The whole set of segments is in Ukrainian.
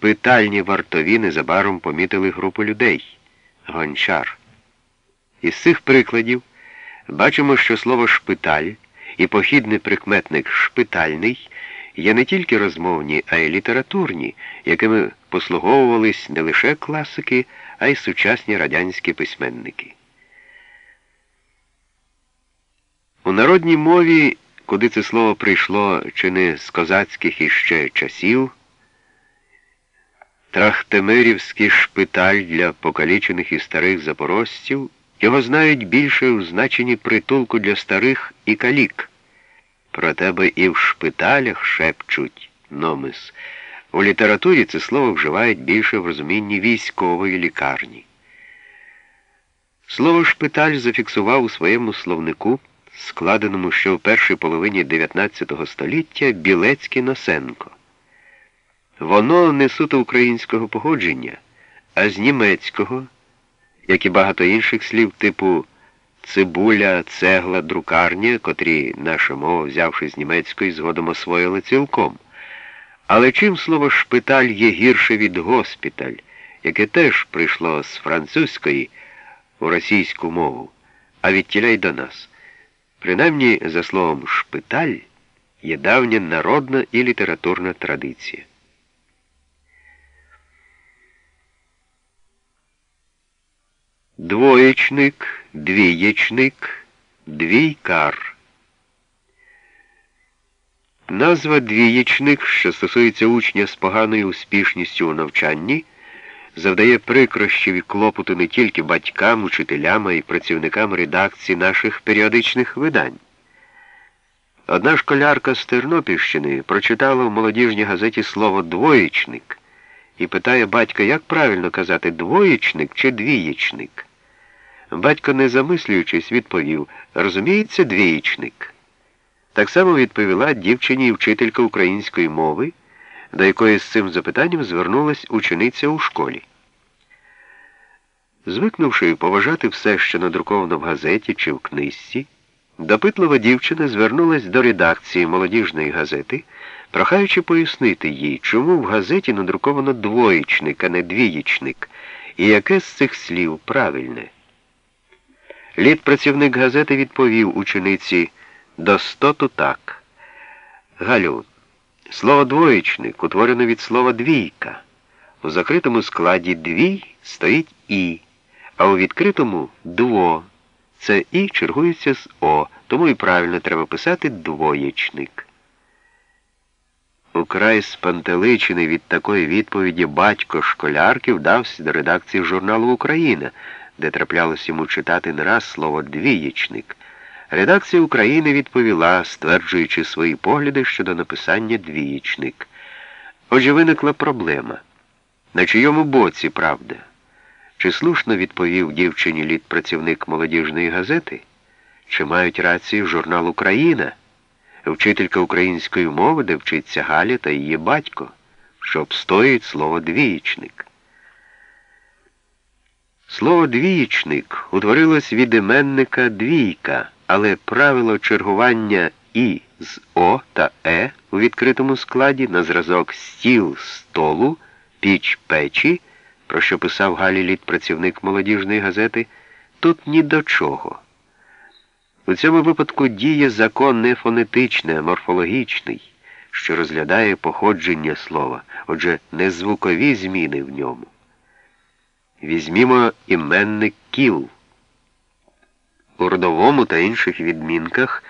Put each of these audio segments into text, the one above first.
шпитальні вартові незабаром помітили групу людей гончар. Із цих прикладів бачимо, що слово шпиталь і похідний прикметник шпитальний є не тільки розмовні, а й літературні, якими послуговувались не лише класики, а й сучасні радянські письменники. У народній мові, куди це слово прийшло чи не з козацьких іще часів, Трахтемирівський шпиталь для покалічених і старих запорожців, його знають більше у значенні притулку для старих і калік. Про тебе і в шпиталях шепчуть номис. У літературі це слово вживають більше в розумінні військової лікарні. Слово шпиталь зафіксував у своєму словнику, складеному ще в першій половині 19 століття Білецький Носенко. Воно не суто українського походження, а з німецького, як і багато інших слів типу цибуля, цегла, друкарня, котрі наша мова, взявши з німецької, згодом освоїли цілком. Але чим слово шпиталь є гірше від госпіталь, яке теж прийшло з французької у російську мову, а відтіля й до нас. Принаймні, за словом шпиталь є давня народна і літературна традиція. Двоєчник, двієчник, двійкар. Назва двієчник, що стосується учня з поганою успішністю у навчанні, завдає прикрощів і клопоту не тільки батькам, учителям, а й працівникам редакції наших періодичних видань. Одна школярка з Тернопільщини прочитала в молодіжній газеті слово двоєчник і питає батька, як правильно казати, двоєчник чи двієчник. Батько, не замислюючись, відповів, розуміється, двієчник. Так само відповіла дівчині вчителька української мови, до якої з цим запитанням звернулась учениця у школі. Звикнувши поважати все, що надруковано в газеті чи в книжці, допитлива дівчина звернулась до редакції молодіжної газети, прохаючи пояснити їй, чому в газеті надруковано двоєчник, а не двієчник, і яке з цих слів правильне. Літпрацівник газети відповів учениці достоту так. Галю, слово двоєчник утворено від слова двійка. У закритому складі двій стоїть І, а у відкритому дво. Це І чергується з О, тому і правильно треба писати двоєчник. Украй спантеличений від такої відповіді батько школярки вдався до редакції журналу Україна де траплялось йому читати не раз слово двієчник, редакція України відповіла, стверджуючи свої погляди щодо написання двієчник. Отже, виникла проблема. На чийому боці правда? Чи слушно відповів дівчині літ працівник молодіжної газети? Чи мають рацію журнал Україна, вчителька української мови, де вчиться Галя та її батько, що обстоїть слово двієчник? Слово двієчник утворилось від іменника двійка, але правило чергування І з О та Е у відкритому складі на зразок стіл столу, піч печі, про що писав Галіліт працівник молодіжної газети, тут ні до чого. У цьому випадку діє закон не фонетичний, а морфологічний, що розглядає походження слова, отже, не звукові зміни в ньому. Візьмімо іменник кіл. У родовому та інших відмінках,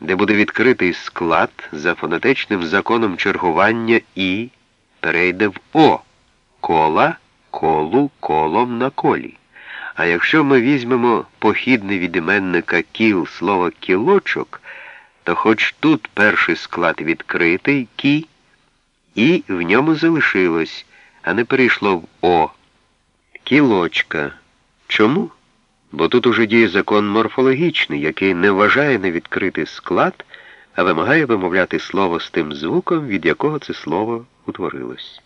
де буде відкритий склад за фонетичним законом чергування І перейде в О кола, колу, колом на колі. А якщо ми візьмемо похідне від іменника кіл слово кілочок, то хоч тут перший склад відкритий кі, і в ньому залишилось, а не перейшло в О. Кілочка. Чому? Бо тут уже діє закон морфологічний, який не вважає на відкритий склад, а вимагає вимовляти слово з тим звуком, від якого це слово утворилось.